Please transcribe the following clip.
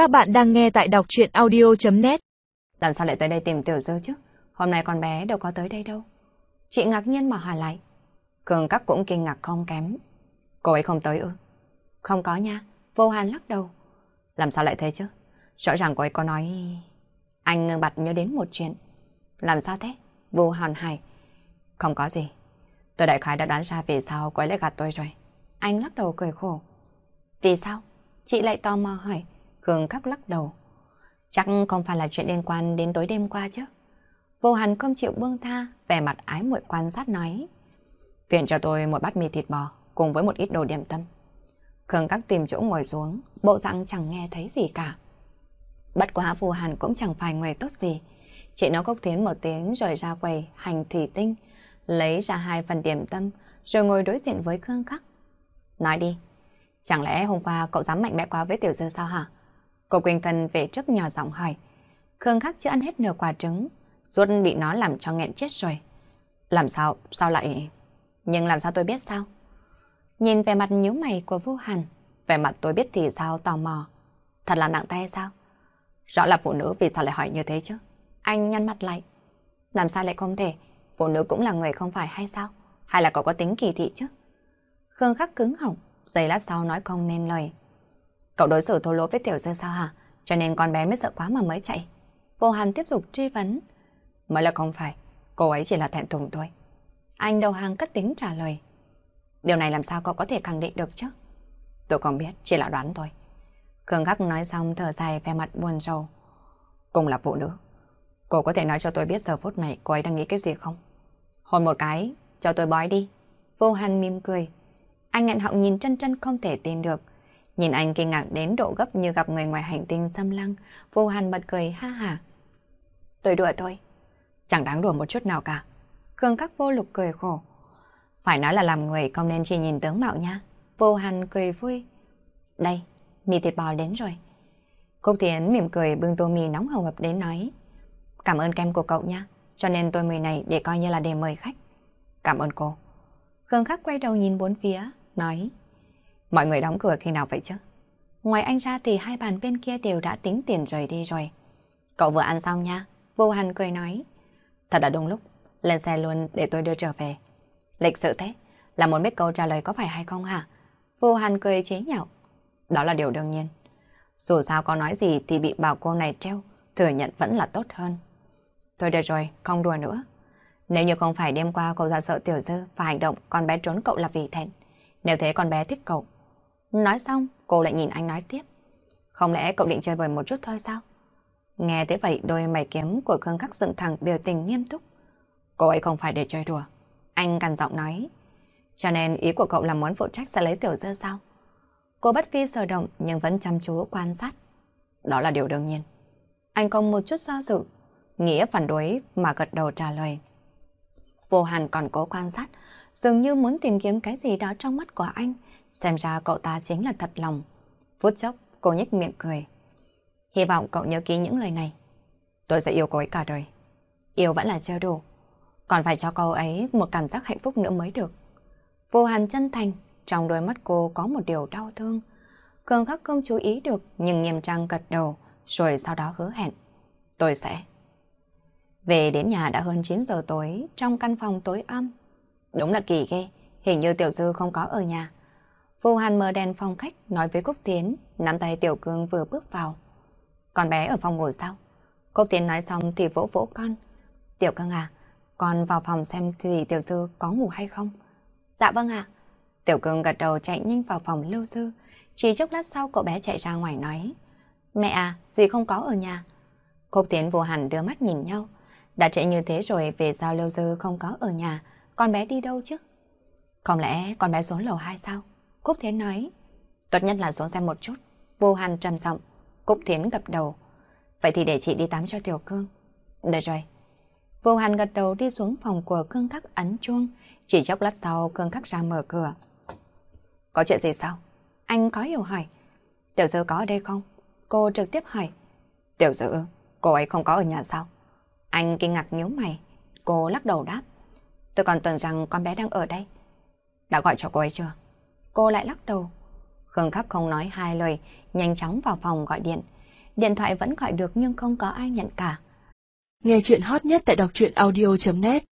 Các bạn đang nghe tại đọc chuyện audio.net Làm sao lại tới đây tìm tiểu dư chứ? Hôm nay con bé đâu có tới đây đâu. Chị ngạc nhiên mà hỏi lại. Cường các cũng kinh ngạc không kém. Cô ấy không tới ư? Không có nha. Vô hàn lắc đầu. Làm sao lại thế chứ? Rõ ràng cô ấy có nói... Anh ngưng bặt nhớ đến một chuyện. Làm sao thế? Vô hàn hài. Không có gì. Tôi đại khái đã đoán ra vì sao cô ấy lại gạt tôi rồi. Anh lắc đầu cười khổ. Vì sao? Chị lại tò mò hỏi. Khương khắc lắc đầu. Chắc không phải là chuyện liên quan đến tối đêm qua chứ. Vô Hàn không chịu buông tha, vẻ mặt ái muội quan sát nói. Viện cho tôi một bát mì thịt bò, cùng với một ít đồ điểm tâm. Khương Các tìm chỗ ngồi xuống, bộ dạng chẳng nghe thấy gì cả. Bất quá Vô Hàn cũng chẳng phải người tốt gì. Chị nó cốc tiến một tiếng rồi ra quầy hành thủy tinh, lấy ra hai phần điểm tâm, rồi ngồi đối diện với Khương Các. Nói đi, chẳng lẽ hôm qua cậu dám mạnh mẽ quá với Tiểu Dư sao hả? Cô Quỳnh thân về trước nhỏ giọng hỏi. Khương Khắc chưa ăn hết nửa quả trứng, suốt bị nó làm cho nghẹn chết rồi. Làm sao, sao lại... Nhưng làm sao tôi biết sao? Nhìn về mặt nhíu mày của Vu Hàn, về mặt tôi biết thì sao tò mò. Thật là nặng tay sao? Rõ là phụ nữ vì sao lại hỏi như thế chứ? Anh nhăn mặt lại. Làm sao lại không thể? Phụ nữ cũng là người không phải hay sao? Hay là cậu có tính kỳ thị chứ? Khương Khắc cứng họng, giây lát sau nói không nên lời. Cậu đối xử thô lỗ với tiểu dư sao hả? Cho nên con bé mới sợ quá mà mới chạy. Vô Hàn tiếp tục truy vấn. Mới là không phải, cô ấy chỉ là thẹn thùng thôi. Anh đầu hàng cất tính trả lời. Điều này làm sao cậu có thể khẳng định được chứ? Tôi không biết, chỉ là đoán thôi. Khương Khắc nói xong thở dài về mặt buồn rầu. Cùng là phụ nữ. Cô có thể nói cho tôi biết giờ phút này cô ấy đang nghĩ cái gì không? Hôn một cái, cho tôi bói đi. Vô Hàn mỉm cười. Anh ngạn họng nhìn chân chân không thể tin được. Nhìn anh kinh ngạc đến độ gấp như gặp người ngoài hành tinh xâm lăng, vô hàn bật cười ha hả. Tôi đùa thôi. Chẳng đáng đùa một chút nào cả. Khương khắc vô lục cười khổ. Phải nói là làm người không nên chỉ nhìn tướng mạo nha. Vô hàn cười vui. Đây, mì thịt bò đến rồi. Cúc Thiến mỉm cười bưng tô mì nóng hầu hập đến nói. Cảm ơn kem của cậu nha. Cho nên tôi mì này để coi như là để mời khách. Cảm ơn cô. Khương Khắc quay đầu nhìn bốn phía, nói. Mọi người đóng cửa khi nào vậy chứ? Ngoài anh ra thì hai bàn bên kia đều đã tính tiền rời đi rồi. Cậu vừa ăn xong nha. Vô Hàn cười nói. Thật là đúng lúc. Lên xe luôn để tôi đưa trở về. Lịch sự thế. Là muốn biết câu trả lời có phải hay không hả? Vô Hàn cười chế nhạo. Đó là điều đương nhiên. Dù sao có nói gì thì bị bảo cô này treo. Thừa nhận vẫn là tốt hơn. Thôi được rồi, không đùa nữa. Nếu như không phải đêm qua cậu ra sợ tiểu dư và hành động con bé trốn cậu là vì thẹn. Nếu thế con bé thích cậu, Nói xong, cô lại nhìn anh nói tiếp. Không lẽ cậu định chơi bời một chút thôi sao? Nghe thế vậy đôi mày kiếm của Khương Khắc dựng thẳng biểu tình nghiêm túc. Cô ấy không phải để chơi đùa. Anh cằn giọng nói. Cho nên ý của cậu là muốn phụ trách sẽ lấy tiểu dơ sao? Cô bất vi sờ động nhưng vẫn chăm chú quan sát. Đó là điều đương nhiên. Anh không một chút do dự, nghĩa phản đối mà gật đầu trả lời. Vô Hàn còn cố quan sát, dường như muốn tìm kiếm cái gì đó trong mắt của anh, Xem ra cậu ta chính là thật lòng. Phút chốc, cô nhếch miệng cười. Hy vọng cậu nhớ ký những lời này. Tôi sẽ yêu cô ấy cả đời. Yêu vẫn là chưa đủ. Còn phải cho cô ấy một cảm giác hạnh phúc nữa mới được. Vô hàn chân thành, trong đôi mắt cô có một điều đau thương. Cường khắc không chú ý được, nhưng nghiêm trang gật đầu, rồi sau đó hứa hẹn. Tôi sẽ. Về đến nhà đã hơn 9 giờ tối, trong căn phòng tối âm. Đúng là kỳ ghê, hình như tiểu dư không có ở nhà. Vô Hàn mở đèn phòng khách nói với Cúc Tiến, nắm tay Tiểu Cương vừa bước vào. Con bé ở phòng ngủ sao? Cúc Tiến nói xong thì vỗ vỗ con. Tiểu Cương à, con vào phòng xem thì Tiểu dư có ngủ hay không? Dạ vâng ạ. Tiểu Cương gật đầu chạy nhanh vào phòng Lưu Sư. Chỉ chốc lát sau cậu bé chạy ra ngoài nói. Mẹ à, gì không có ở nhà. Cúc Tiến vô hẳn đưa mắt nhìn nhau. Đã chạy như thế rồi về sao Lưu dư không có ở nhà, con bé đi đâu chứ? Không lẽ con bé xuống lầu 2 sao? Cúc Thiến nói, tốt nhất là xuống xem một chút. Vô Hàn trầm giọng, Cúc Thiến gật đầu. Vậy thì để chị đi tắm cho Tiểu Cương. Được rồi. Vô Hàn gật đầu đi xuống phòng của Cương Khắc ấn chuông. Chỉ chốc lát sau Cương Khắc ra mở cửa. Có chuyện gì sao? Anh có hiểu hỏi. Tiểu Dư có ở đây không? Cô trực tiếp hỏi. Tiểu Dư, cô ấy không có ở nhà sao? Anh kinh ngạc nhíu mày. Cô lắc đầu đáp. Tôi còn tưởng rằng con bé đang ở đây. Đã gọi cho cô ấy chưa? Cô lại lắc đầu. Khương Khắc không nói hai lời, nhanh chóng vào phòng gọi điện. điện thoại vẫn gọi được nhưng không có ai nhận cả. Nghe chuyện hot nhất tại đọc truyện audio.net